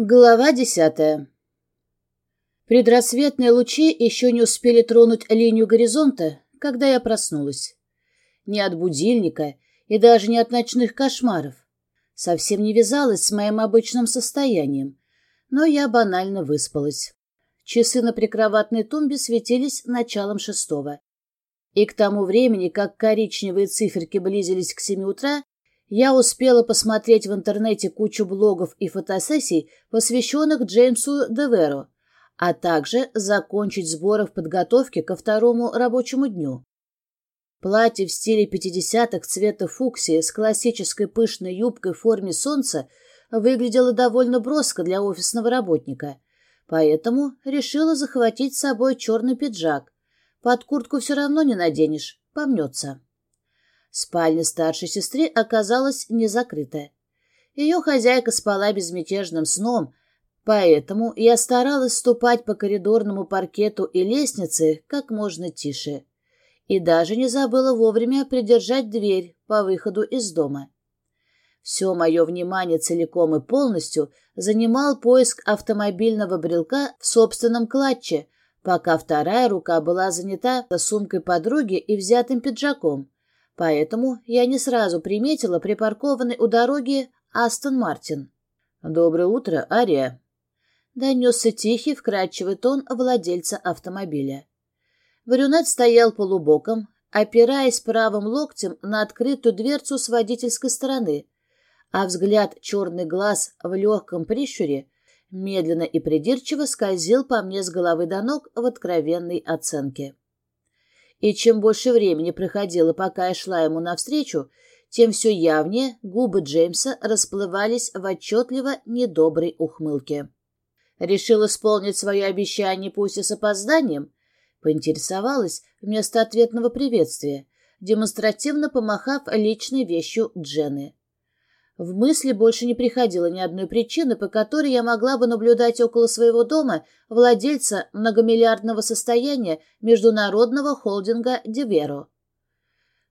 Глава десятая. Предрассветные лучи еще не успели тронуть линию горизонта, когда я проснулась. Не от будильника и даже не от ночных кошмаров. Совсем не вязалось с моим обычным состоянием, но я банально выспалась. Часы на прикроватной тумбе светились началом шестого. И к тому времени, как коричневые циферки близились к семи утра, я успела посмотреть в интернете кучу блогов и фотосессий, посвященных Джеймсу Деверу, а также закончить сборы в подготовке ко второму рабочему дню. Платье в стиле 50-х цвета фуксии с классической пышной юбкой в форме солнца выглядело довольно броско для офисного работника, поэтому решила захватить с собой черный пиджак. Под куртку все равно не наденешь, помнется. Спальня старшей сестры оказалась не закрытая. Ее хозяйка спала безмятежным сном, поэтому я старалась ступать по коридорному паркету и лестнице как можно тише. И даже не забыла вовремя придержать дверь по выходу из дома. Все мое внимание целиком и полностью занимал поиск автомобильного брелка в собственном клатче, пока вторая рука была занята сумкой подруги и взятым пиджаком, Поэтому я не сразу приметила припаркованный у дороги Астон Мартин. «Доброе утро, Ария!» Донесся тихий, вкрадчивый тон владельца автомобиля. Брюнет стоял полубоком, опираясь правым локтем на открытую дверцу с водительской стороны, а взгляд черный глаз в легком прищуре медленно и придирчиво скользил по мне с головы до ног в откровенной оценке. И чем больше времени проходило, пока я шла ему навстречу, тем все явнее губы Джеймса расплывались в отчетливо недоброй ухмылке. Решил исполнить свое обещание пусть и с опозданием? Поинтересовалась вместо ответного приветствия, демонстративно помахав личной вещью Джены. В мысли больше не приходило ни одной причины, по которой я могла бы наблюдать около своего дома владельца многомиллиардного состояния международного холдинга «Диверо».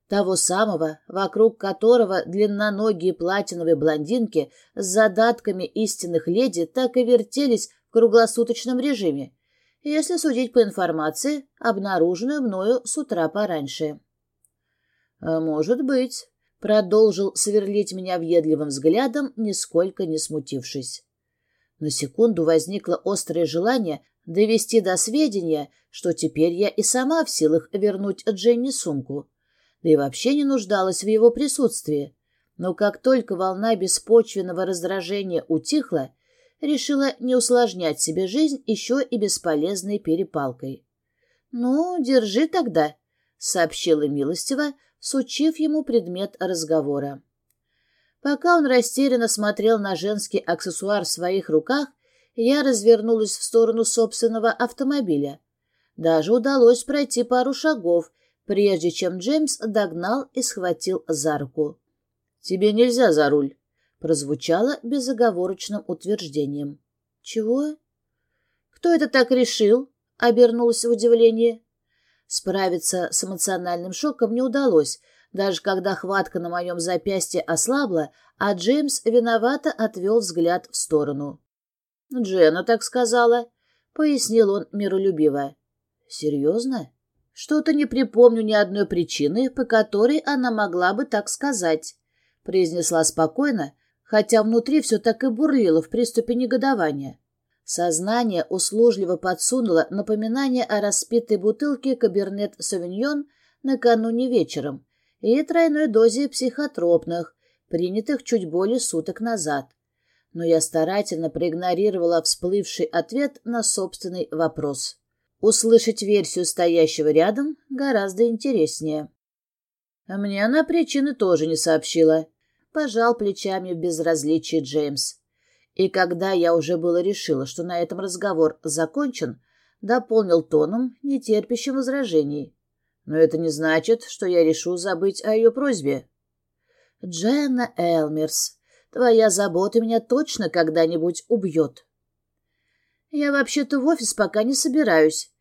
Того самого, вокруг которого длинноногие платиновые блондинки с задатками истинных леди так и вертелись в круглосуточном режиме, если судить по информации, обнаруженной мною с утра пораньше. «Может быть», продолжил сверлить меня въедливым взглядом, нисколько не смутившись. На секунду возникло острое желание довести до сведения, что теперь я и сама в силах вернуть Дженни сумку, да и вообще не нуждалась в его присутствии. Но как только волна беспочвенного раздражения утихла, решила не усложнять себе жизнь еще и бесполезной перепалкой. «Ну, держи тогда», — сообщила милостиво, сучив ему предмет разговора. Пока он растерянно смотрел на женский аксессуар в своих руках, я развернулась в сторону собственного автомобиля. Даже удалось пройти пару шагов, прежде чем Джеймс догнал и схватил за руку. «Тебе нельзя за руль», — прозвучало безоговорочным утверждением. «Чего?» «Кто это так решил?» — обернулась в удивлении. Справиться с эмоциональным шоком не удалось, даже когда хватка на моем запястье ослабла, а Джеймс виновато отвел взгляд в сторону. «Дженна так сказала», — пояснил он миролюбиво. «Серьезно? Что-то не припомню ни одной причины, по которой она могла бы так сказать», — произнесла спокойно, хотя внутри все так и бурлило в приступе негодования. Сознание услужливо подсунуло напоминание о распитой бутылке «Кабернет Савиньон» накануне вечером и тройной дозе психотропных, принятых чуть более суток назад. Но я старательно проигнорировала всплывший ответ на собственный вопрос. Услышать версию стоящего рядом гораздо интереснее. Мне она причины тоже не сообщила. Пожал плечами в безразличии Джеймс. И когда я уже было решила, что на этом разговор закончен, дополнил тоном, нетерпящим возражений. Но это не значит, что я решу забыть о ее просьбе. «Дженна Элмерс, твоя забота меня точно когда-нибудь убьет». «Я вообще-то в офис пока не собираюсь»,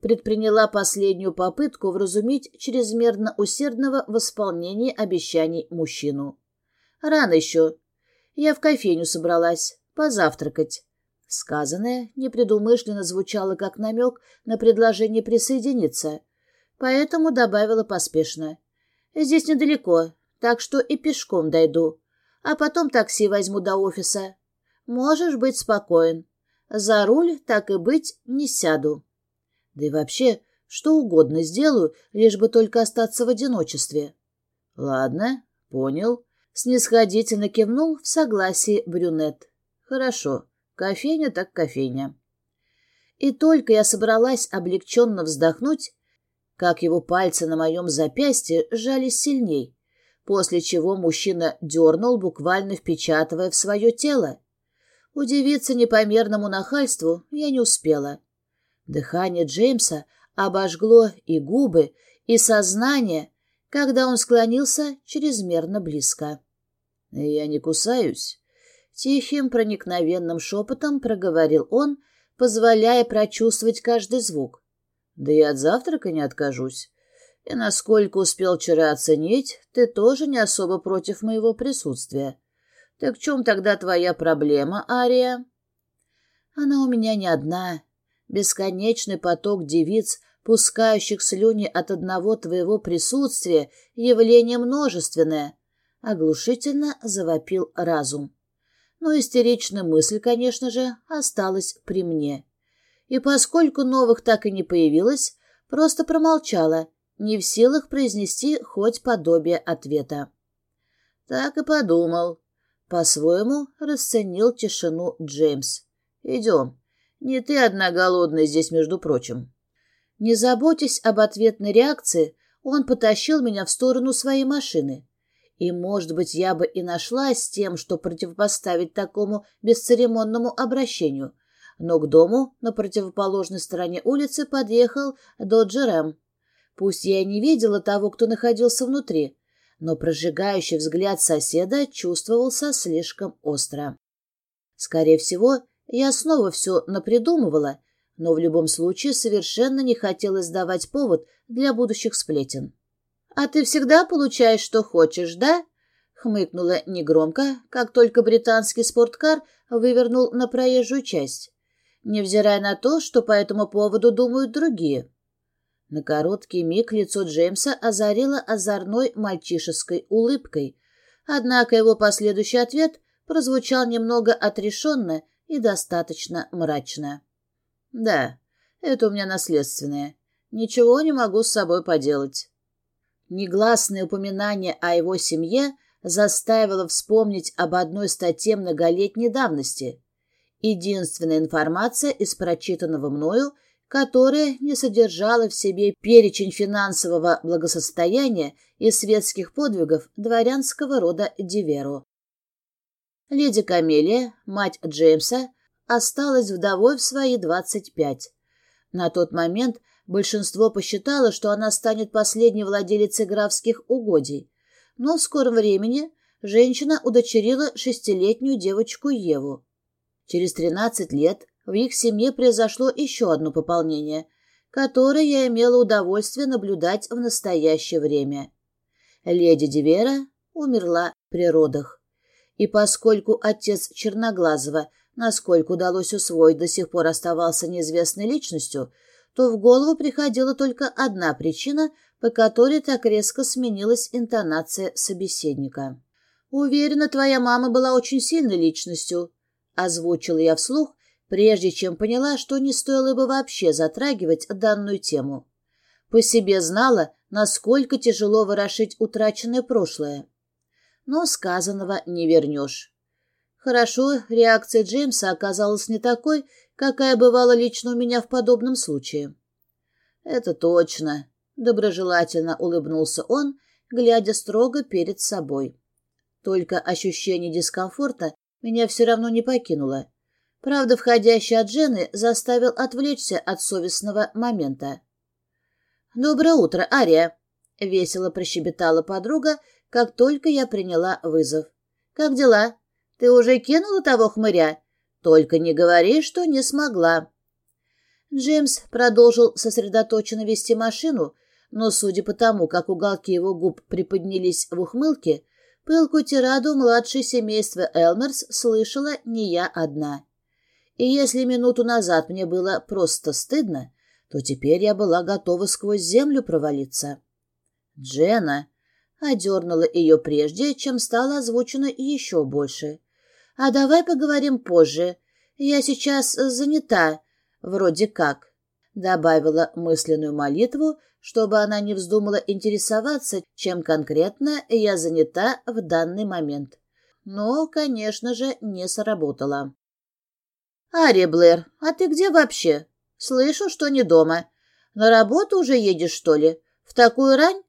предприняла последнюю попытку вразумить чрезмерно усердного в исполнении обещаний мужчину. «Рано еще. Я в кофейню собралась позавтракать. Сказанное непредумышленно звучало как намек на предложение присоединиться, поэтому добавила поспешно. «Здесь недалеко, так что и пешком дойду, а потом такси возьму до офиса. Можешь быть спокоен. За руль, так и быть, не сяду. Да и вообще, что угодно сделаю, лишь бы только остаться в одиночестве». «Ладно, понял», — снисходительно кивнул в согласии брюнет. «Хорошо, кофейня так кофейня». И только я собралась облегченно вздохнуть, как его пальцы на моем запястье сжались сильней, после чего мужчина дернул, буквально впечатывая в свое тело. Удивиться непомерному нахальству я не успела. Дыхание Джеймса обожгло и губы, и сознание, когда он склонился чрезмерно близко. «Я не кусаюсь», — тихим проникновенным шепотом проговорил он, позволяя прочувствовать каждый звук. «Да и от завтрака не откажусь. И насколько успел вчера оценить, ты тоже не особо против моего присутствия. Так в чем тогда твоя проблема, Ария?» «Она у меня не одна. Бесконечный поток девиц — пускающих слюни от одного твоего присутствия, явление множественное, — оглушительно завопил разум. Но истеричная мысль, конечно же, осталась при мне. И поскольку новых так и не появилось, просто промолчала, не в силах произнести хоть подобие ответа. Так и подумал. По-своему расценил тишину Джеймс. «Идем. Не ты одна голодная здесь, между прочим». Не заботясь об ответной реакции, он потащил меня в сторону своей машины. И, может быть, я бы и нашлась с тем, что противопоставить такому бесцеремонному обращению. Но к дому на противоположной стороне улицы подъехал Доджерем. Пусть я и не видела того, кто находился внутри, но прожигающий взгляд соседа чувствовался слишком остро. Скорее всего, я снова все напридумывала — но в любом случае совершенно не хотелось давать повод для будущих сплетен. «А ты всегда получаешь, что хочешь, да?» — хмыкнула негромко, как только британский спорткар вывернул на проезжую часть, невзирая на то, что по этому поводу думают другие. На короткий миг лицо Джеймса озарило озорной мальчишеской улыбкой, однако его последующий ответ прозвучал немного отрешенно и достаточно мрачно. Да, это у меня наследственное. Ничего не могу с собой поделать. Негласное упоминание о его семье заставило вспомнить об одной статье многолетней давности. Единственная информация из прочитанного мною, которая не содержала в себе перечень финансового благосостояния и светских подвигов дворянского рода Диверу. Леди Камелия, мать Джеймса, осталась вдовой в свои двадцать пять. На тот момент большинство посчитало, что она станет последней владелицей графских угодий, но в скором времени женщина удочерила шестилетнюю девочку Еву. Через тринадцать лет в их семье произошло еще одно пополнение, которое я имела удовольствие наблюдать в настоящее время. Леди Дивера умерла при родах. И поскольку отец Черноглазого – насколько удалось усвоить, до сих пор оставался неизвестной личностью, то в голову приходила только одна причина, по которой так резко сменилась интонация собеседника. «Уверена, твоя мама была очень сильной личностью», — озвучила я вслух, прежде чем поняла, что не стоило бы вообще затрагивать данную тему. По себе знала, насколько тяжело ворошить утраченное прошлое. Но сказанного не вернешь. Хорошо, реакция Джеймса оказалась не такой, какая бывала лично у меня в подобном случае. «Это точно», — доброжелательно улыбнулся он, глядя строго перед собой. Только ощущение дискомфорта меня все равно не покинуло. Правда, входящий от Джены заставил отвлечься от совестного момента. «Доброе утро, Ария!» — весело прощебетала подруга, как только я приняла вызов. «Как дела?» Ты уже кинула того хмыря? Только не говори, что не смогла». Джеймс продолжил сосредоточенно вести машину, но, судя по тому, как уголки его губ приподнялись в ухмылке, пылкую тираду младшей семейства Элмерс слышала не я одна. И если минуту назад мне было просто стыдно, то теперь я была готова сквозь землю провалиться. Джена одернула ее прежде, чем стало озвучено еще больше. «А давай поговорим позже. Я сейчас занята, вроде как», — добавила мысленную молитву, чтобы она не вздумала интересоваться, чем конкретно я занята в данный момент. Но, конечно же, не сработало. «Ария Блэр, а ты где вообще? Слышу, что не дома. На работу уже едешь, что ли? В такую рань?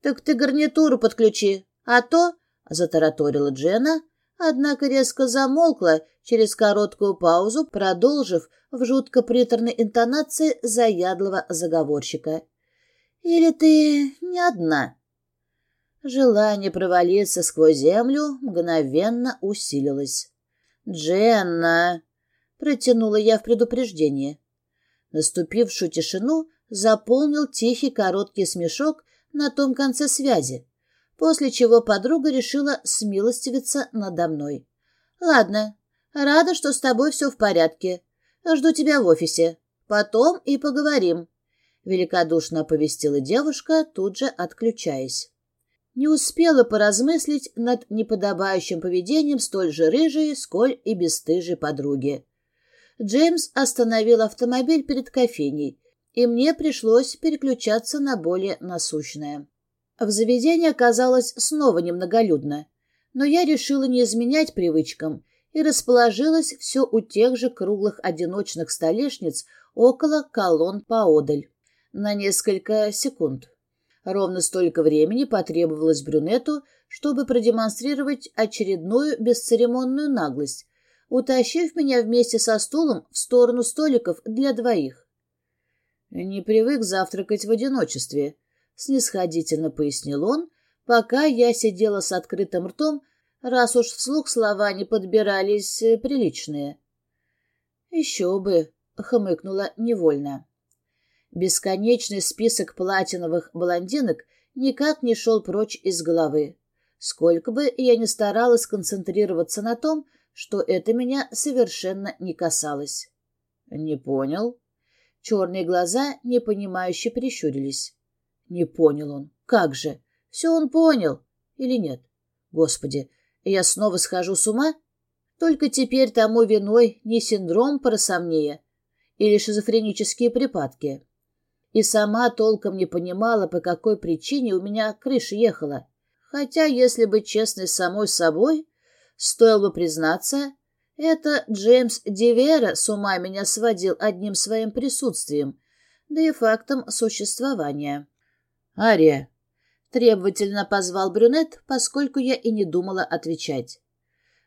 Так ты гарнитуру подключи, а то...» — затараторила Джена, однако резко замолкла через короткую паузу, продолжив в жутко приторной интонации заядлого заговорщика. «Или ты не одна?» Желание провалиться сквозь землю мгновенно усилилось. «Дженна!» — протянула я в предупреждение. Наступившую тишину заполнил тихий короткий смешок на том конце связи, после чего подруга решила смилостивиться надо мной. «Ладно, рада, что с тобой все в порядке. Жду тебя в офисе. Потом и поговорим», — великодушно оповестила девушка, тут же отключаясь. Не успела поразмыслить над неподобающим поведением столь же рыжей, сколь и бесстыжей подруги. Джеймс остановил автомобиль перед кофейней, и мне пришлось переключаться на более насущное. В заведении оказалось снова немноголюдно, но я решила не изменять привычкам и расположилась все у тех же круглых одиночных столешниц около колонн поодаль на несколько секунд. Ровно столько времени потребовалось брюнету, чтобы продемонстрировать очередную бесцеремонную наглость, утащив меня вместе со стулом в сторону столиков для двоих. «Не привык завтракать в одиночестве», — снисходительно пояснил он, пока я сидела с открытым ртом, раз уж вслух слова не подбирались э, приличные. «Еще бы», — хмыкнула невольно. Бесконечный список платиновых блондинок никак не шел прочь из головы. Сколько бы я ни старалась концентрироваться на том, что это меня совершенно не касалось. «Не понял?» Черные глаза непонимающе прищурились. Не понял он. Как же? Все он понял. Или нет? Господи, я снова схожу с ума? Только теперь тому виной не синдром парасомния или шизофренические припадки. И сама толком не понимала, по какой причине у меня крыша ехала. Хотя, если быть честной самой собой, Стоило бы признаться, это Джеймс Дивера с ума меня сводил одним своим присутствием, да и фактом существования. «Ария!» — требовательно позвал брюнет, поскольку я и не думала отвечать.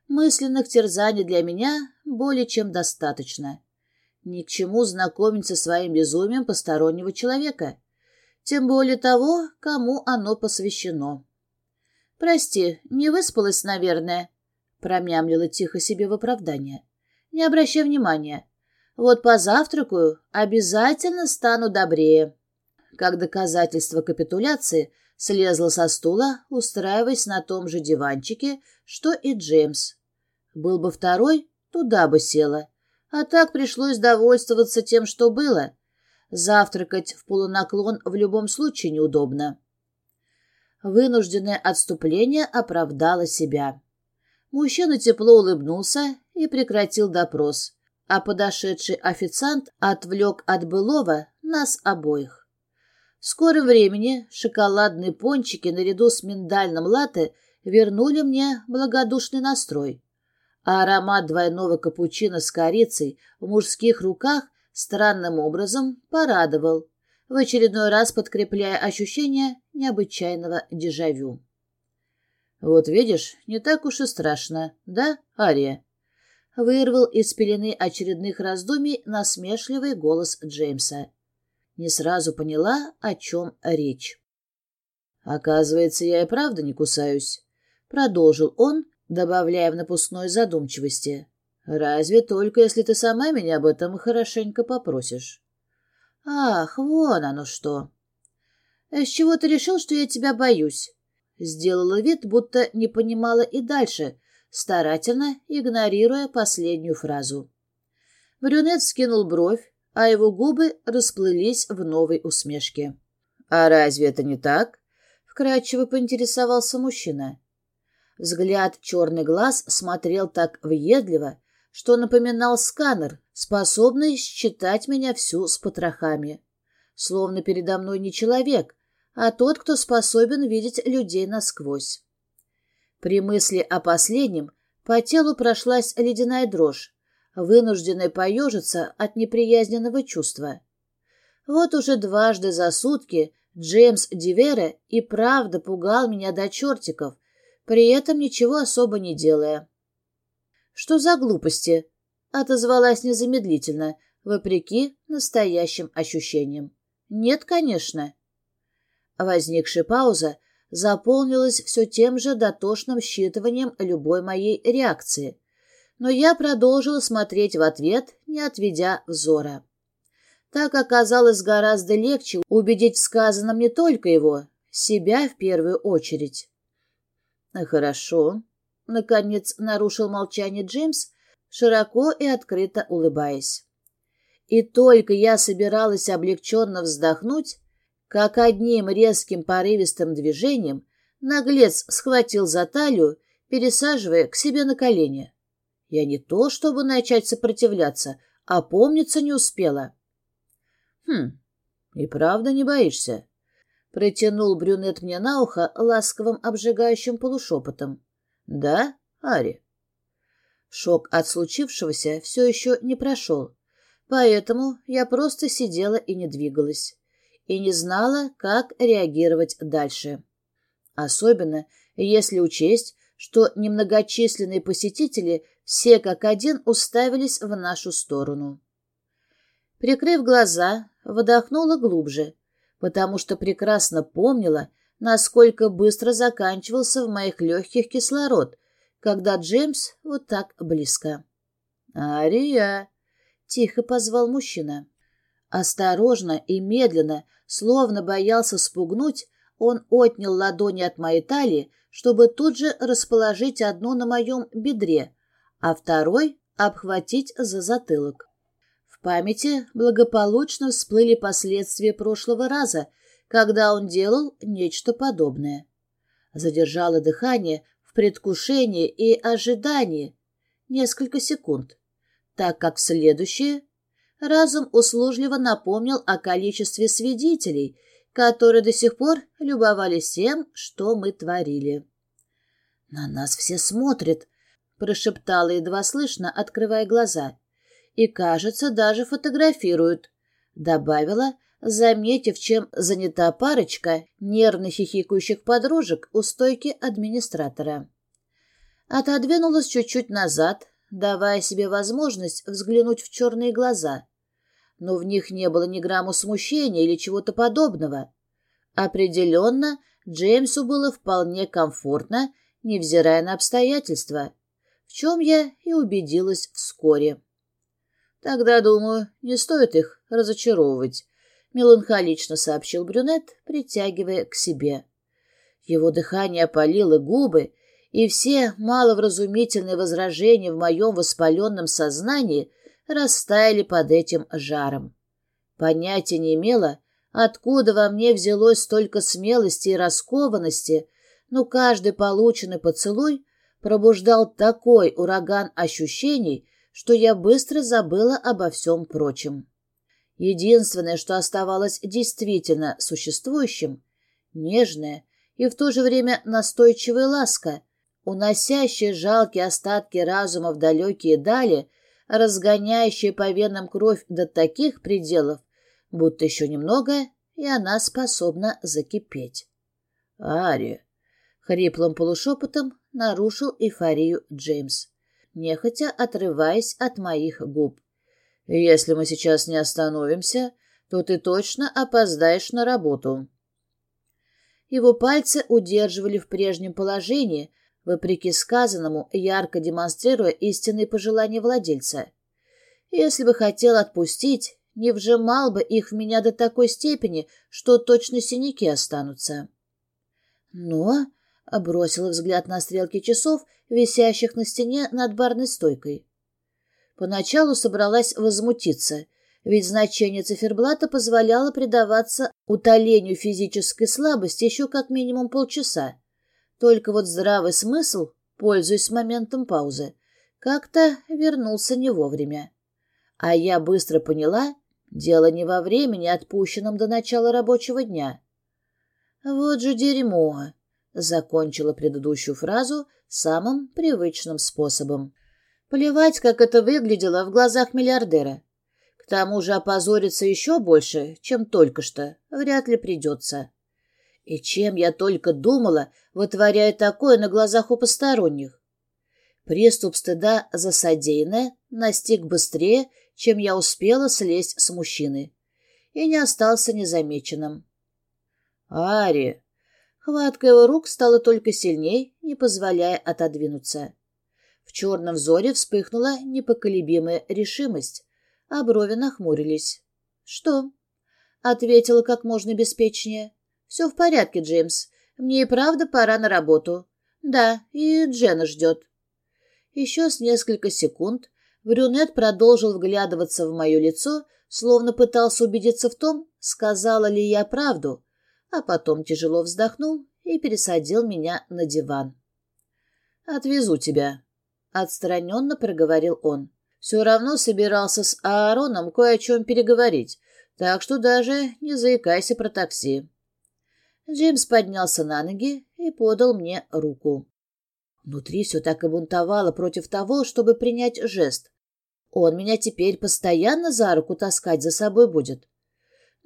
Мысленных терзаний для меня более чем достаточно. Ни к чему знакомиться со своим безумием постороннего человека, тем более того, кому оно посвящено. «Прости, не выспалась, наверное», Промямлила тихо себе в оправдание. «Не обращай внимания. Вот позавтракаю, обязательно стану добрее». Как доказательство капитуляции слезла со стула, устраиваясь на том же диванчике, что и Джеймс. Был бы второй, туда бы села. А так пришлось довольствоваться тем, что было. Завтракать в полунаклон в любом случае неудобно. Вынужденное отступление оправдало себя. Мужчина тепло улыбнулся и прекратил допрос, а подошедший официант отвлек от былого нас обоих. В скором времени шоколадные пончики наряду с миндальным латте вернули мне благодушный настрой, а аромат двойного капучино с корицей в мужских руках странным образом порадовал, в очередной раз подкрепляя ощущение необычайного дежавю. «Вот видишь, не так уж и страшно, да, Ария?» Вырвал из пелены очередных раздумий насмешливый голос Джеймса. Не сразу поняла, о чем речь. «Оказывается, я и правда не кусаюсь», — продолжил он, добавляя в напускной задумчивости. «Разве только, если ты сама меня об этом хорошенько попросишь». «Ах, вон оно что!» «С чего ты решил, что я тебя боюсь?» Сделала вид, будто не понимала и дальше, старательно игнорируя последнюю фразу. Брюнет скинул бровь, а его губы расплылись в новой усмешке. «А разве это не так?» — вкратчиво поинтересовался мужчина. Взгляд черный глаз смотрел так въедливо, что напоминал сканер, способный считать меня всю с потрохами. Словно передо мной не человек, а тот, кто способен видеть людей насквозь. При мысли о последнем по телу прошлась ледяная дрожь, вынужденная поежиться от неприязненного чувства. Вот уже дважды за сутки Джеймс Дивера и правда пугал меня до чертиков, при этом ничего особо не делая. «Что за глупости?» — отозвалась незамедлительно, вопреки настоящим ощущениям. «Нет, конечно». Возникшая пауза заполнилась все тем же дотошным считыванием любой моей реакции, но я продолжила смотреть в ответ, не отведя взора. Так оказалось гораздо легче убедить в сказанном не только его, себя в первую очередь. «Хорошо», — наконец нарушил молчание Джеймс, широко и открыто улыбаясь. И только я собиралась облегченно вздохнуть, как одним резким порывистым движением наглец схватил за талию, пересаживая к себе на колени. Я не то чтобы начать сопротивляться, а помниться не успела. «Хм, и правда не боишься?» Протянул брюнет мне на ухо ласковым обжигающим полушепотом. «Да, Ари?» Шок от случившегося все еще не прошел, поэтому я просто сидела и не двигалась, и не знала, как реагировать дальше. Особенно, если учесть, что немногочисленные посетители все как один уставились в нашу сторону. Прикрыв глаза, вдохнула глубже — потому что прекрасно помнила, насколько быстро заканчивался в моих легких кислород, когда Джеймс вот так близко. «Ария!» — тихо позвал мужчина. Осторожно и медленно, словно боялся спугнуть, он отнял ладони от моей талии, чтобы тут же расположить одну на моем бедре, а второй — обхватить за затылок памяти благополучно всплыли последствия прошлого раза, когда он делал нечто подобное. Задержала дыхание в предвкушении и ожидании несколько секунд, так как в следующее разум услужливо напомнил о количестве свидетелей, которые до сих пор любовались тем, что мы творили. «На нас все смотрят», — прошептала едва слышно, открывая глаза и, кажется, даже фотографируют», — добавила, заметив, чем занята парочка нервно хихикающих подружек у стойки администратора. Отодвинулась чуть-чуть назад, давая себе возможность взглянуть в черные глаза. Но в них не было ни грамму смущения или чего-то подобного. Определенно, Джеймсу было вполне комфортно, невзирая на обстоятельства, в чем я и убедилась вскоре. Тогда, думаю, не стоит их разочаровывать, — меланхолично сообщил брюнет, притягивая к себе. Его дыхание опалило губы, и все маловразумительные возражения в моем воспаленном сознании растаяли под этим жаром. Понятия не имела, откуда во мне взялось столько смелости и раскованности, но каждый полученный поцелуй пробуждал такой ураган ощущений, что я быстро забыла обо всем прочем. Единственное, что оставалось действительно существующим — нежная и в то же время настойчивая ласка, уносящая жалкие остатки разума в далекие дали, разгоняющая по венам кровь до таких пределов, будто еще немного, и она способна закипеть. «Ари!» — хриплым полушепотом нарушил эйфорию Джеймс нехотя отрываясь от моих губ. «Если мы сейчас не остановимся, то ты точно опоздаешь на работу». Его пальцы удерживали в прежнем положении, вопреки сказанному, ярко демонстрируя истинные пожелания владельца. Если бы хотел отпустить, не вжимал бы их в меня до такой степени, что точно синяки останутся. Но бросила взгляд на стрелки часов, висящих на стене над барной стойкой. Поначалу собралась возмутиться, ведь значение циферблата позволяло предаваться утолению физической слабости еще как минимум полчаса. Только вот здравый смысл, пользуясь моментом паузы, как-то вернулся не вовремя. А я быстро поняла, дело не во времени, отпущенном до начала рабочего дня. «Вот же дерьмо!» — закончила предыдущую фразу самым привычным способом. Плевать, как это выглядело в глазах миллиардера. К тому же опозориться еще больше, чем только что, вряд ли придется. И чем я только думала, вытворяя такое на глазах у посторонних. Приступ стыда за содеянное настиг быстрее, чем я успела слезть с мужчины, и не остался незамеченным. «Ари!» Хватка его рук стала только сильней, не позволяя отодвинуться. В черном взоре вспыхнула непоколебимая решимость, а брови нахмурились. «Что?» — ответила как можно беспечнее. «Все в порядке, Джеймс. Мне и правда пора на работу. Да, и Джена ждет». Еще с несколько секунд брюнет продолжил вглядываться в мое лицо, словно пытался убедиться в том, сказала ли я правду, а потом тяжело вздохнул и пересадил меня на диван. «Отвезу тебя», Отстраненно проговорил он. Все равно собирался с Аароном кое о чем переговорить, так что даже не заикайся про такси. Джеймс поднялся на ноги и подал мне руку. Внутри все так и бунтовало против того, чтобы принять жест. Он меня теперь постоянно за руку таскать за собой будет.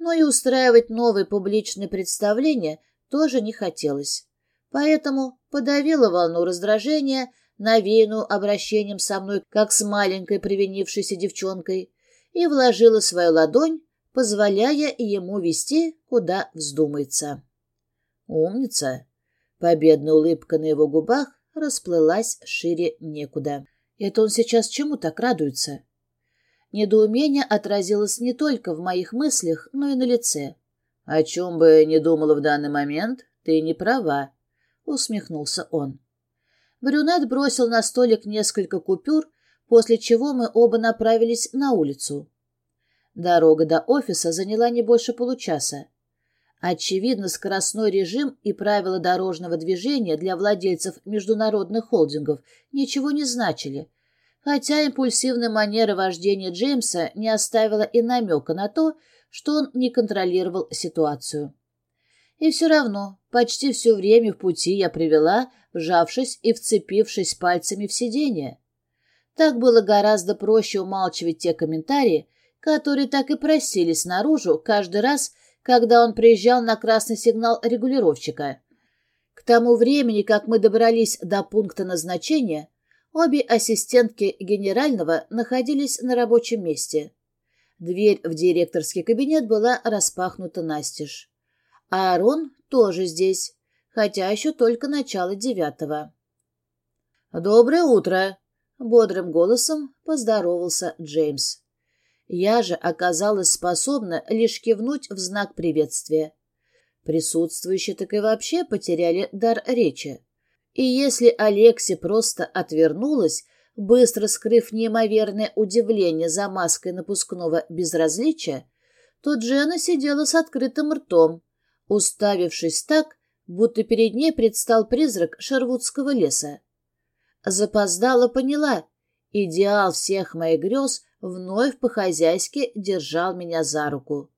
Но и устраивать новые публичные представления тоже не хотелось. Поэтому подавила волну раздражения, навеянную обращением со мной, как с маленькой привинившейся девчонкой, и вложила свою ладонь, позволяя ему вести, куда вздумается. «Умница!» Победная улыбка на его губах расплылась шире некуда. Это он сейчас чему так радуется? Недоумение отразилось не только в моих мыслях, но и на лице. «О чем бы ни думала в данный момент, ты не права», — усмехнулся он. Брюнет бросил на столик несколько купюр, после чего мы оба направились на улицу. Дорога до офиса заняла не больше получаса. Очевидно, скоростной режим и правила дорожного движения для владельцев международных холдингов ничего не значили, хотя импульсивная манера вождения Джеймса не оставила и намека на то, что он не контролировал ситуацию. И все равно почти все время в пути я привела вжавшись и вцепившись пальцами в сиденье. Так было гораздо проще умалчивать те комментарии, которые так и просились наружу каждый раз, когда он приезжал на красный сигнал регулировщика. К тому времени, как мы добрались до пункта назначения, обе ассистентки генерального находились на рабочем месте. Дверь в директорский кабинет была распахнута настежь. Аарон тоже здесь хотя еще только начало девятого. «Доброе утро!» — бодрым голосом поздоровался Джеймс. Я же оказалась способна лишь кивнуть в знак приветствия. Присутствующие так и вообще потеряли дар речи. И если Алекси просто отвернулась, быстро скрыв неимоверное удивление за маской напускного безразличия, то Джена сидела с открытым ртом, уставившись так, будто перед ней предстал призрак Шервудского леса. Запоздала поняла, идеал всех моих грез вновь по-хозяйски держал меня за руку.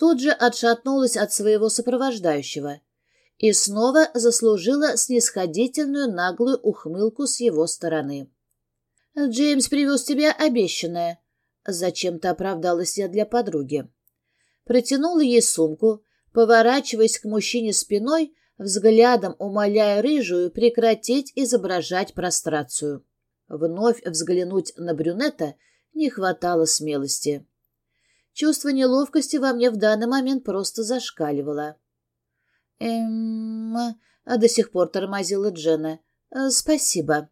Тут же отшатнулась от своего сопровождающего и снова заслужила снисходительную наглую ухмылку с его стороны. «Джеймс привез тебе обещанное», — зачем-то оправдалась я для подруги. Протянула ей сумку, поворачиваясь к мужчине спиной, взглядом умоляя рыжую прекратить изображать прострацию. Вновь взглянуть на брюнета не хватало смелости. Чувство неловкости во мне в данный момент просто зашкаливало. «Эм...» — а до сих пор тормозила Джена. «Э, «Спасибо».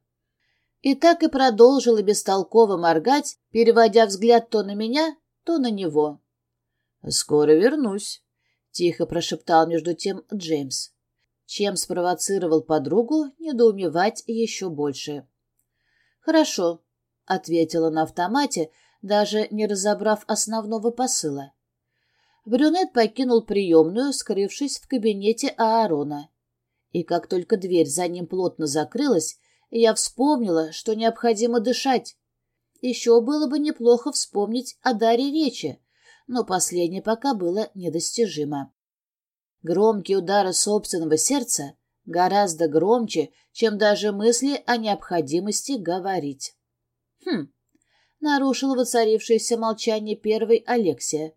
И так и продолжила бестолково моргать, переводя взгляд то на меня, то на него. «Скоро вернусь», тихо прошептал между тем Джеймс, чем спровоцировал подругу недоумевать еще больше. «Хорошо», — ответила на автомате, даже не разобрав основного посыла. Брюнет покинул приемную, скрывшись в кабинете Аарона. И как только дверь за ним плотно закрылась, я вспомнила, что необходимо дышать. Еще было бы неплохо вспомнить о даре речи, но последнее пока было недостижимо. Громкие удары собственного сердца гораздо громче, чем даже мысли о необходимости говорить. Хм, нарушил воцарившееся молчание первый Алексия.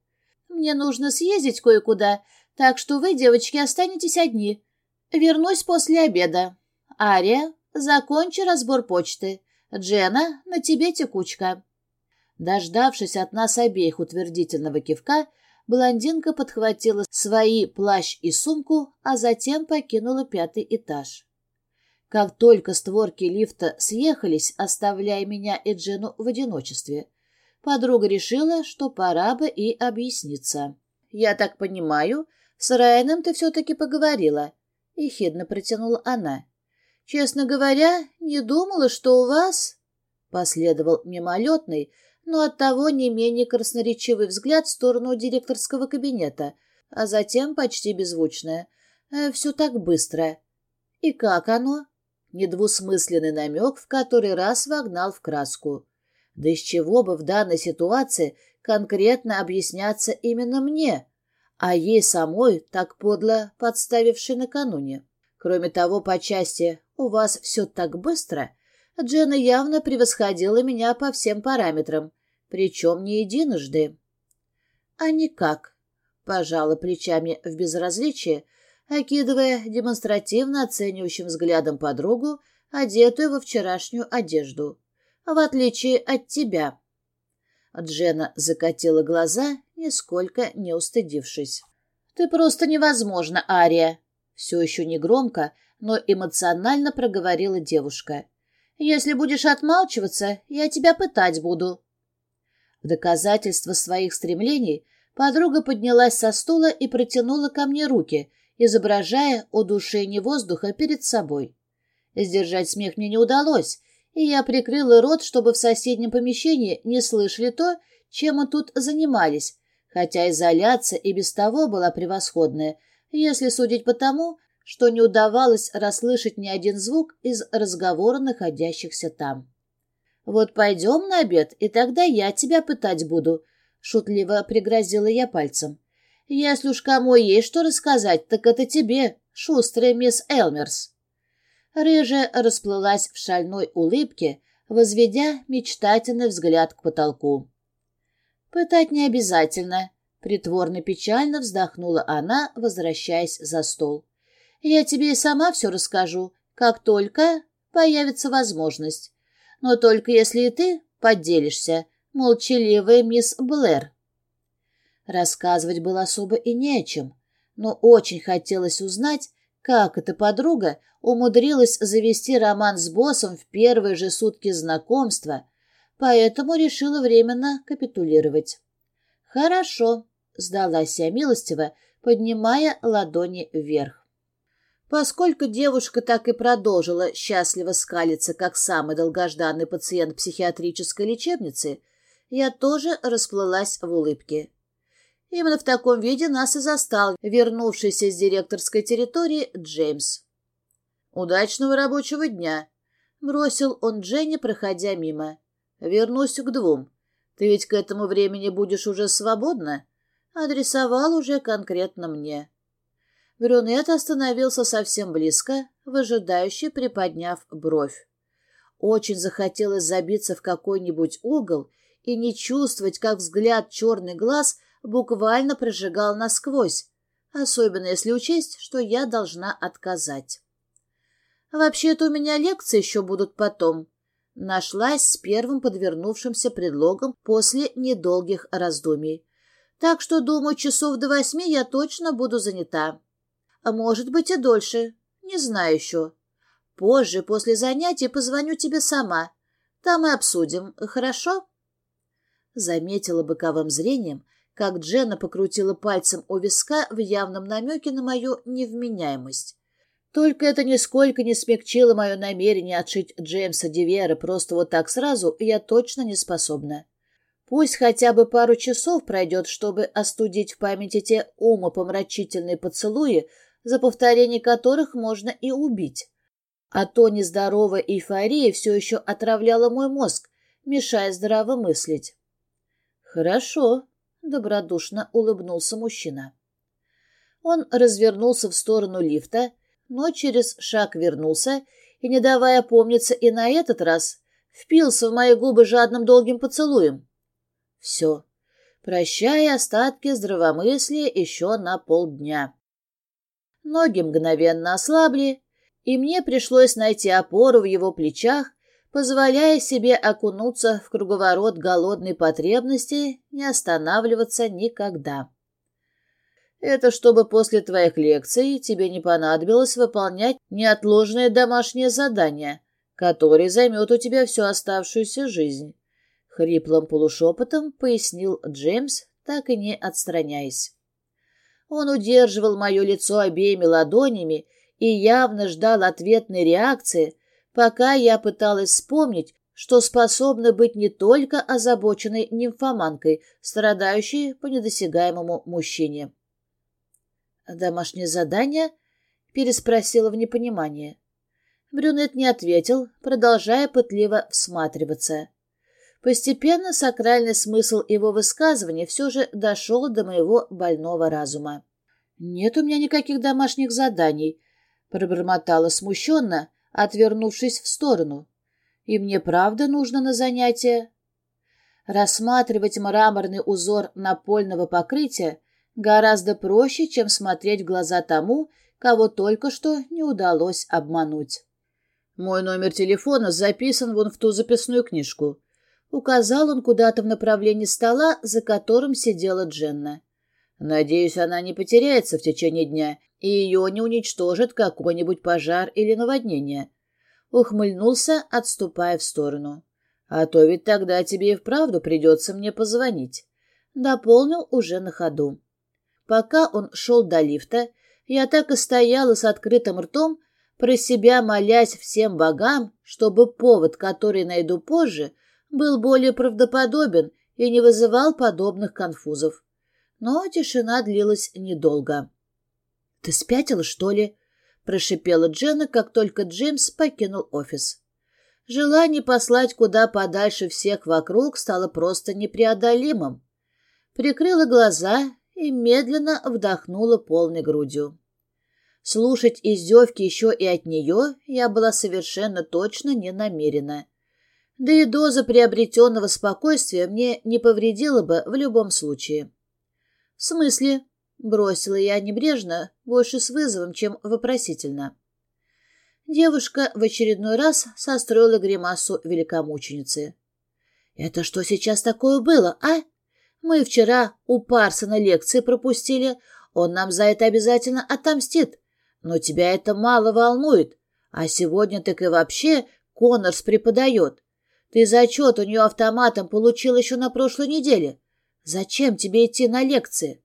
Мне нужно съездить кое-куда, так что вы, девочки, останетесь одни. Вернусь после обеда. Ария, закончи разбор почты. Джена, на тебе текучка. Дождавшись от нас обеих утвердительного кивка, блондинка подхватила свои плащ и сумку, а затем покинула пятый этаж. Как только створки лифта съехались, оставляя меня и Джену в одиночестве, подруга решила, что пора бы и объясниться. «Я так понимаю, с Райаном ты все-таки поговорила», — ехидно протянула она. «Честно говоря, не думала, что у вас...» Последовал мимолетный, но оттого не менее красноречивый взгляд в сторону директорского кабинета, а затем почти беззвучное. «Э, «Все так быстро». «И как оно?» Недвусмысленный намек в который раз вогнал в краску. Да из чего бы в данной ситуации конкретно объясняться именно мне, а ей самой так подло подставившей накануне? Кроме того, по части «у вас все так быстро», Джена явно превосходила меня по всем параметрам, причем не единожды. А никак, пожала плечами в безразличие, окидывая демонстративно оценивающим взглядом подругу, одетую во вчерашнюю одежду. В отличие от тебя. Джена закатила глаза, нисколько не устыдившись. «Ты просто невозможна, Ария!» Все еще не громко, но эмоционально проговорила девушка. Если будешь отмалчиваться, я тебя пытать буду». В доказательство своих стремлений подруга поднялась со стула и протянула ко мне руки, изображая удушение воздуха перед собой. Сдержать смех мне не удалось, и я прикрыла рот, чтобы в соседнем помещении не слышали то, чем мы тут занимались, хотя изоляция и без того была превосходная, если судить по тому, что не удавалось расслышать ни один звук из разговора находящихся там. «Вот пойдем на обед, и тогда я тебя пытать буду», — шутливо пригрозила я пальцем. «Если уж кому есть что рассказать, так это тебе, шустрая мисс Элмерс». Рыжая расплылась в шальной улыбке, возведя мечтательный взгляд к потолку. «Пытать не обязательно», — притворно-печально вздохнула она, возвращаясь за стол. Я тебе и сама все расскажу, как только появится возможность. Но только если и ты поделишься, молчаливая мисс Блэр. Рассказывать было особо и не о чем, но очень хотелось узнать, как эта подруга умудрилась завести роман с боссом в первые же сутки знакомства, поэтому решила временно капитулировать. «Хорошо», — сдалась я милостиво, поднимая ладони вверх. Поскольку девушка так и продолжила счастливо скалиться, как самый долгожданный пациент психиатрической лечебницы, я тоже расплылась в улыбке. Именно в таком виде нас и застал вернувшийся с директорской территории Джеймс. «Удачного рабочего дня!» — бросил он Дженни, проходя мимо. «Вернусь к двум. Ты ведь к этому времени будешь уже свободна?» Адресовал уже конкретно мне. Брюнет остановился совсем близко, выжидающе приподняв бровь. Очень захотелось забиться в какой-нибудь угол и не чувствовать, как взгляд черный глаз буквально прожигал насквозь, особенно если учесть, что я должна отказать. «Вообще-то у меня лекции еще будут потом», нашлась с первым подвернувшимся предлогом после недолгих раздумий. «Так что, думаю, часов до восьми я точно буду занята». А может быть и дольше. Не знаю еще. Позже, после занятий, позвоню тебе сама. Там и обсудим, хорошо?» Заметила боковым зрением, как Дженна покрутила пальцем у виска в явном намеке на мою невменяемость. Только это нисколько не смягчило мое намерение отшить Джеймса Дивера просто вот так сразу, я точно не способна. Пусть хотя бы пару часов пройдет, чтобы остудить в памяти те умопомрачительные поцелуи, за повторение которых можно и убить. А то нездоровая эйфория все еще отравляла мой мозг, мешая здраво мыслить. «Хорошо», — добродушно улыбнулся мужчина. Он развернулся в сторону лифта, но через шаг вернулся и, не давая помниться и на этот раз, впился в мои губы жадным долгим поцелуем. Все. Прощая остатки здравомыслия еще на полдня. Ноги мгновенно ослабли, и мне пришлось найти опору в его плечах, позволяя себе окунуться в круговорот голодной потребности, не останавливаться никогда. Это чтобы после твоих лекций тебе не понадобилось выполнять неотложное домашнее задание, которое займет у тебя всю оставшуюся жизнь. Хриплым полушепотом пояснил Джеймс, так и не отстраняясь. Он удерживал мое лицо обеими ладонями и явно ждал ответной реакции, пока я пыталась вспомнить, что способна быть не только озабоченной нимфоманкой, страдающей по недосягаемому мужчине. «Домашнее задание?» — переспросила в непонимании. Брюнет не ответил, продолжая пытливо всматриваться. Постепенно сакральный смысл его высказывания все же дошел до моего больного разума. «Нет у меня никаких домашних заданий», — пробормотала смущенно, отвернувшись в сторону. «И мне правда нужно на занятия?» Рассматривать мраморный узор напольного покрытия гораздо проще, чем смотреть в глаза тому, кого только что не удалось обмануть. «Мой номер телефона записан вон в ту записную книжку», Указал он куда-то в направлении стола, за которым сидела Дженна. Надеюсь, она не потеряется в течение дня, и ее не уничтожит какой-нибудь пожар или наводнение. Ухмыльнулся, отступая в сторону. А то ведь тогда тебе и вправду придется мне позвонить. Дополнил уже на ходу. Пока он шел до лифта, я так и стояла с открытым ртом, про себя молясь всем богам, чтобы повод, который найду позже, был более правдоподобен и не вызывал подобных конфузов. Но тишина длилась недолго. — Ты спятила, что ли? — прошипела Дженна, как только Джеймс покинул офис. Желание послать куда подальше всех вокруг стало просто непреодолимым. Прикрыла глаза и медленно вдохнула полной грудью. Слушать издевки еще и от нее я была совершенно точно не намерена да и доза приобретенного спокойствия мне не повредила бы в любом случае. — В смысле? — бросила я небрежно, больше с вызовом, чем вопросительно. Девушка в очередной раз состроила гримасу великомученицы. — Это что сейчас такое было, а? Мы вчера у Парсона лекции пропустили, он нам за это обязательно отомстит. Но тебя это мало волнует, а сегодня так и вообще Коннорс преподает. Ты зачет у нее автоматом получил еще на прошлой неделе. Зачем тебе идти на лекции?»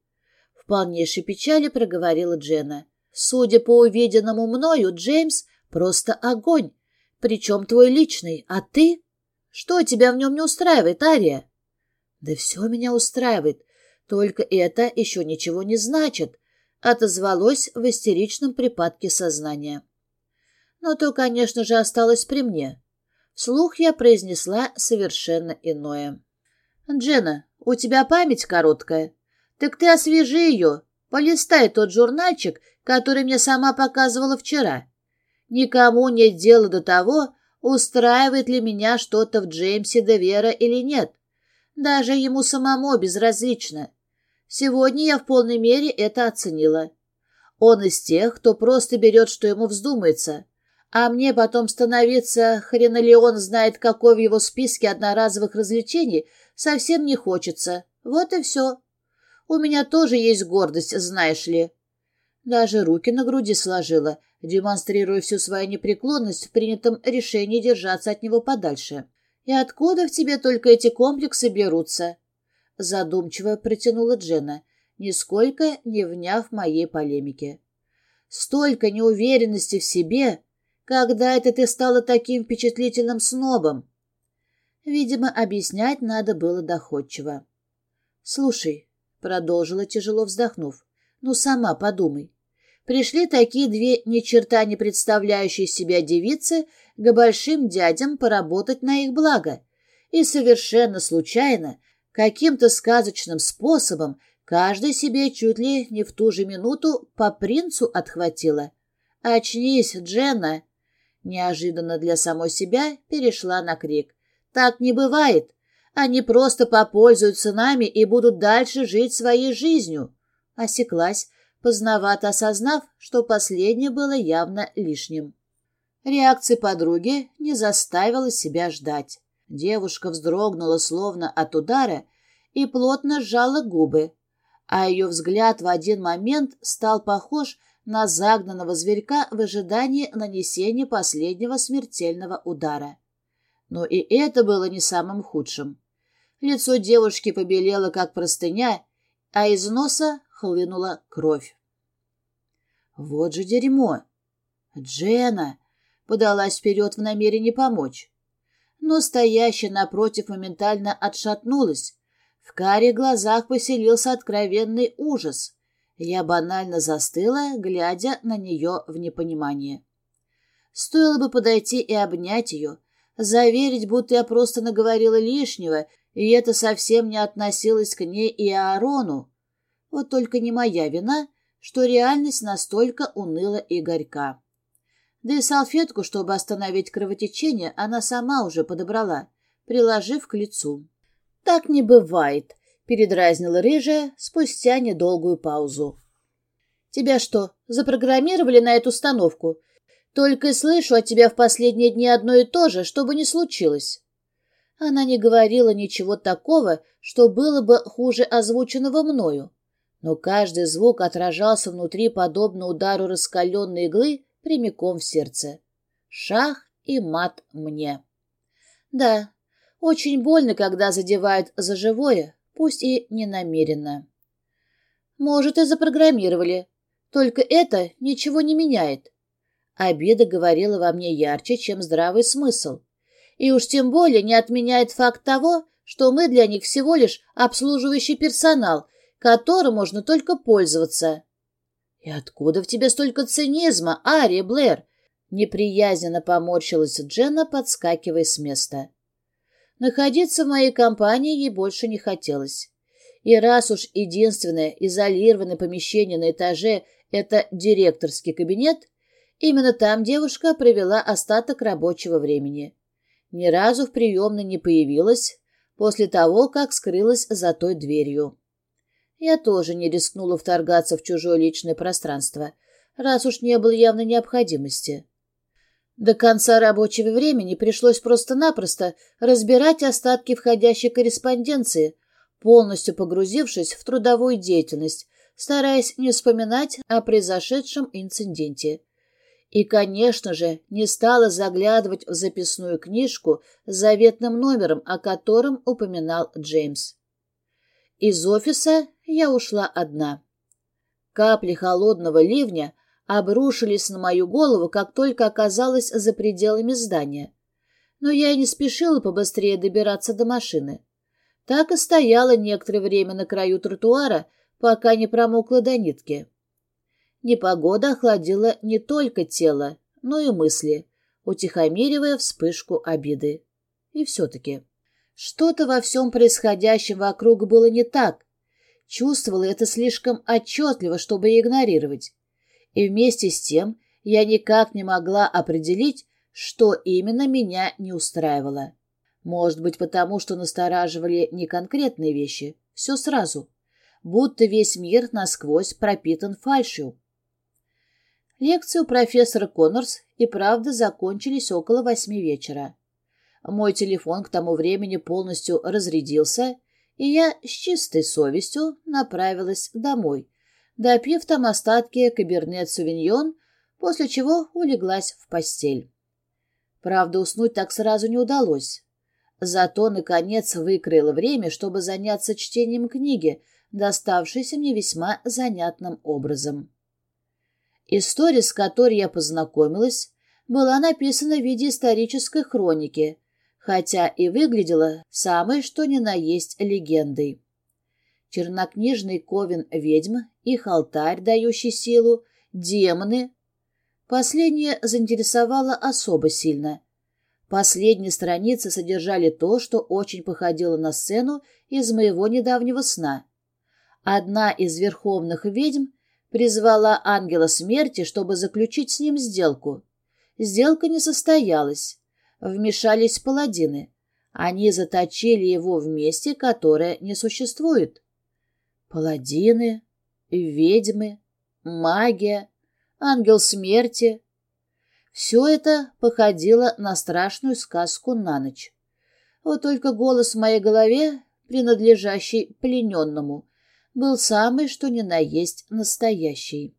Полнейшей печали проговорила Дженна. «Судя по увиденному мною, Джеймс просто огонь. Причем твой личный, а ты? Что тебя в нем не устраивает, Ария?» «Да все меня устраивает. Только это еще ничего не значит», — отозвалось в истеричном припадке сознания. Но то, конечно же, осталось при мне. Вслух я произнесла совершенно иное. «Джена, у тебя память короткая. Так ты освежи ее, полистай тот журнальчик, который мне сама показывала вчера. Никому нет дела до того, устраивает ли меня что-то в Джеймсе де Вера или нет. Даже ему самому безразлично. Сегодня я в полной мере это оценила. Он из тех, кто просто берет, что ему вздумается, а мне потом становиться, хрена ли он знает, какой в его списке одноразовых развлечений, совсем не хочется. Вот и все. У меня тоже есть гордость, знаешь ли. Даже руки на груди сложила, демонстрируя всю свою непреклонность в принятом решении держаться от него подальше. «И откуда в тебе только эти комплексы берутся?» Задумчиво протянула Дженна, нисколько не вняв моей полемике. Столько неуверенности в себе. Когда это ты стала таким впечатлительным снобом? Видимо, объяснять надо было доходчиво. «Слушай», — продолжила, тяжело вздохнув, — «ну сама подумай. Пришли такие две ни черта не представляющие себя девицы к большим дядям поработать на их благо. И совершенно случайно, каким-то сказочным способом, каждый себе чуть ли не в ту же минуту по принцу отхватила. «Очнись, Дженна!» Неожиданно для самой себя перешла на крик. «Так не бывает. Они просто попользуются нами и будут дальше жить своей жизнью». Осеклась, поздновато осознав, что последнее было явно лишним. Реакция подруги не заставила себя ждать. Девушка вздрогнула словно от удара и плотно сжала губы, а ее взгляд в один момент стал похож на загнанного зверька в ожидании нанесения последнего смертельного удара. Но и это было не самым худшим. Лицо девушки побелело, как простыня, а из носа хлынула кровь. Вот же дерьмо! Джена подалась вперед в намерении помочь. Но стоящая напротив моментально отшатнулась. В каре глазах поселился откровенный ужас. Я банально застыла, глядя на нее в непонимании. Стоило бы подойти и обнять ее, заверить, будто я просто наговорила лишнего, и это совсем не относилось к ней и Аарону. Вот только не моя вина, что реальность настолько уныла и горька. Да и салфетку, чтобы остановить кровотечение, она сама уже подобрала, приложив к лицу. «Так не бывает», — передразнила рыжая спустя недолгую паузу. «Тебя что, запрограммировали на эту установку? Только и слышу от тебя в последние дни одно и то же, чтобы не случилось». Она не говорила ничего такого, что было бы хуже озвученного мною, но каждый звук отражался внутри подобно удару раскаленной иглы прямиком в сердце. Шах и мат мне. Да, очень больно, когда задевают за живое, пусть и не намеренно. Может, и запрограммировали, только это ничего не меняет. Обида говорила во мне ярче, чем здравый смысл. И уж тем более не отменяет факт того, что мы для них всего лишь обслуживающий персонал, которым можно только пользоваться. И откуда в тебе столько цинизма, Ария Блэр? Неприязненно поморщилась Дженна, подскакивая с места. Находиться в моей компании ей больше не хотелось. И раз уж единственное изолированное помещение на этаже — это директорский кабинет, именно там девушка провела остаток рабочего времени. Ни разу в приемной не появилась после того, как скрылась за той дверью. Я тоже не рискнула вторгаться в чужое личное пространство, раз уж не было явной необходимости. До конца рабочего времени пришлось просто-напросто разбирать остатки входящей корреспонденции, полностью погрузившись в трудовую деятельность, стараясь не вспоминать о произошедшем инциденте. И, конечно же, не стала заглядывать в записную книжку с заветным номером, о котором упоминал Джеймс. Из офиса я ушла одна. Капли холодного ливня обрушились на мою голову, как только оказалась за пределами здания. Но я и не спешила побыстрее добираться до машины. Так и стояла некоторое время на краю тротуара, пока не промокла до нитки. Непогода охладила не только тело, но и мысли, утихомиривая вспышку обиды. И все-таки что-то во всем происходящем вокруг было не так. Чувствовала это слишком отчетливо, чтобы игнорировать. И вместе с тем я никак не могла определить, что именно меня не устраивало. Может быть, потому что настораживали не конкретные вещи, все сразу, будто весь мир насквозь пропитан фальшью. Лекции у профессора Коннорс и правда закончились около восьми вечера. Мой телефон к тому времени полностью разрядился, и я с чистой совестью направилась домой, допив там остатки кабернет-сувеньон, после чего улеглась в постель. Правда, уснуть так сразу не удалось. Зато, наконец, выкроила время, чтобы заняться чтением книги, доставшейся мне весьма занятным образом. История, с которой я познакомилась, была написана в виде исторической хроники, хотя и выглядела самой что ни на есть легендой. Чернокнижный ковен ведьм, их алтарь, дающий силу, демоны. Последнее заинтересовало особо сильно. Последние страницы содержали то, что очень походило на сцену из моего недавнего сна. Одна из верховных ведьм призвала ангела смерти, чтобы заключить с ним сделку. Сделка не состоялась. Вмешались паладины. Они заточили его в месте, которое не существует. Паладины, ведьмы, магия, ангел смерти. Все это походило на страшную сказку на ночь. Вот только голос в моей голове, принадлежащий плененному, был самый что ни на есть настоящий.